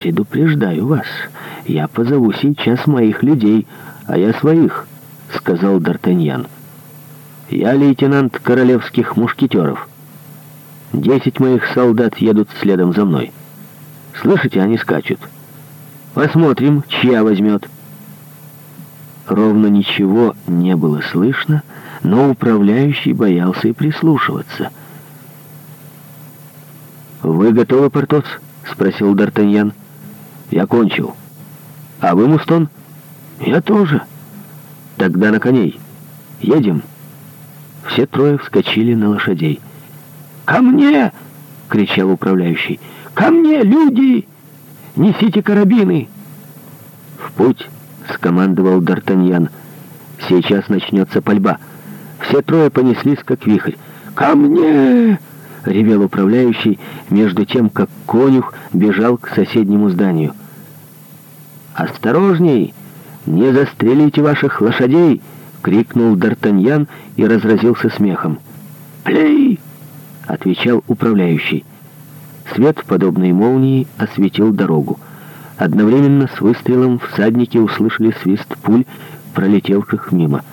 «Предупреждаю вас, я позову сейчас моих людей, а я своих», — сказал Д'Артаньян. «Я лейтенант королевских мушкетеров. Десять моих солдат едут следом за мной. Слышите, они скачут. Посмотрим, чья возьмет». Ровно ничего не было слышно, но управляющий боялся и прислушиваться. «Вы готовы, Портос?» — спросил Д'Артаньян. «Да». Я кончил. А вы, Мустон? Я тоже. Тогда на коней. Едем. Все трое вскочили на лошадей. «Ко мне!» — кричал управляющий. «Ко мне, люди! Несите карабины!» «В путь!» — скомандовал Д'Артаньян. «Сейчас начнется пальба. Все трое понеслись, как вихрь. «Ко мне!» — ревел управляющий, между тем, как конюх бежал к соседнему зданию. «Осторожней! Не застрелите ваших лошадей!» — крикнул Д'Артаньян и разразился смехом. «Плей!» — отвечал управляющий. Свет, в подобной молнии, осветил дорогу. Одновременно с выстрелом всадники услышали свист пуль, пролетевших мимо.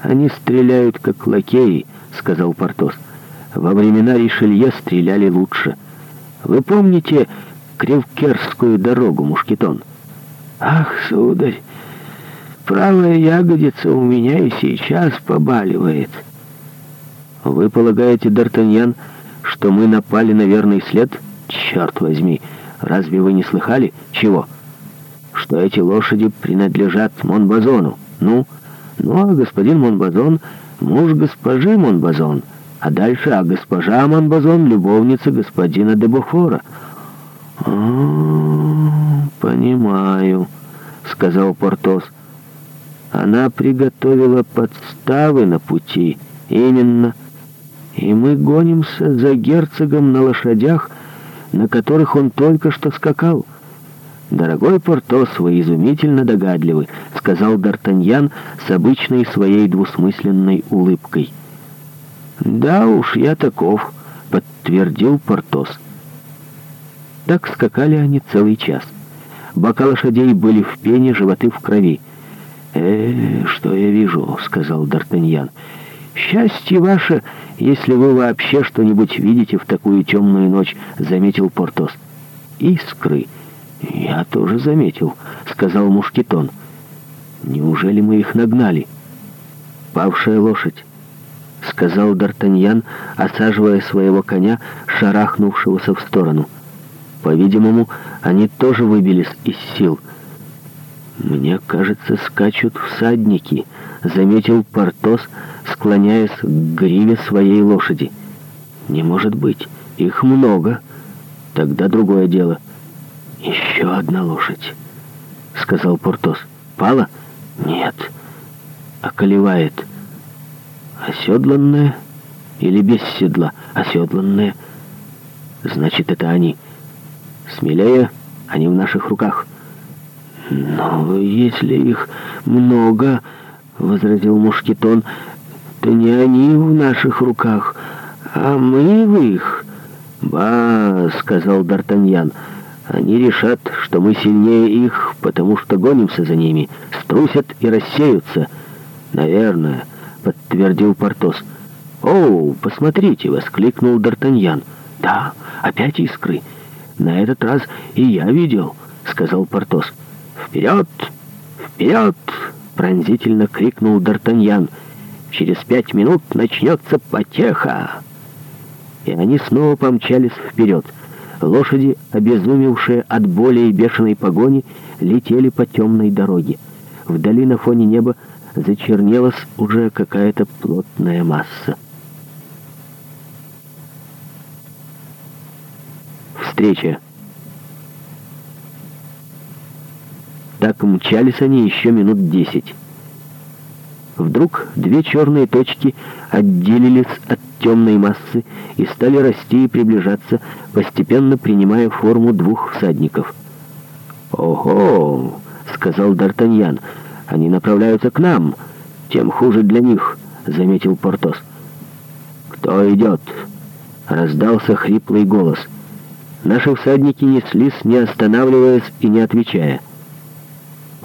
«Они стреляют, как лакеи», — сказал Портос. «Портос». Во времена Ришелье стреляли лучше. Вы помните Кривкерскую дорогу, Мушкетон? Ах, сударь, правая ягодица у меня и сейчас побаливает. Вы полагаете, Д'Артаньян, что мы напали на верный след? Черт возьми, разве вы не слыхали? Чего? Что эти лошади принадлежат Монбазону. Ну? Ну, а господин Монбазон — муж госпожи Монбазон — а дальше о госпожа Монбазон, любовница господина Дебофора. «А, «Понимаю», — сказал Портос. «Она приготовила подставы на пути, именно. И мы гонимся за герцогом на лошадях, на которых он только что скакал». «Дорогой Портос, вы изумительно догадливы», — сказал Д'Артаньян с обычной своей двусмысленной улыбкой. «Да уж, я таков», — подтвердил Портос. Так скакали они целый час. Бока лошадей были в пене, животы в крови. «Э, что я вижу», — сказал Д'Артаньян. «Счастье ваше, если вы вообще что-нибудь видите в такую темную ночь», — заметил Портос. «Искры». «Я тоже заметил», — сказал Мушкетон. «Неужели мы их нагнали?» «Павшая лошадь» сказал Д'Артаньян, осаживая своего коня, шарахнувшегося в сторону. По-видимому, они тоже выбились из сил. «Мне кажется, скачут всадники», — заметил Портос, склоняясь к гриве своей лошади. «Не может быть, их много. Тогда другое дело». «Еще одна лошадь», — сказал Портос. «Пала?» «Нет». «Околевает» оседланная или без седла оседланная. Значит, это они. Смелее, они в наших руках. Но если их много, — возразил Мушкетон, — то не они в наших руках, а мы в их. «Ба», — сказал Д'Артаньян, — «они решат, что мы сильнее их, потому что гонимся за ними, струсят и рассеются. Наверное». — подтвердил Портос. О, посмотрите!» — воскликнул Д'Артаньян. «Да, опять искры. На этот раз и я видел», — сказал Портос. «Вперед! Вперед!» — пронзительно крикнул Д'Артаньян. «Через пять минут начнется потеха!» И они снова помчались вперед. Лошади, обезумевшие от боли и бешеной погони, летели по темной дороге. Вдали на фоне неба зачернелась уже какая-то плотная масса. Встреча. Так мчались они еще минут десять. Вдруг две черные точки отделились от темной массы и стали расти и приближаться, постепенно принимая форму двух всадников. «Ого!» — сказал Д'Артаньян — они направляются к нам, тем хуже для них», — заметил Портос. «Кто идет?» — раздался хриплый голос. Наши всадники неслись, не останавливаясь и не отвечая.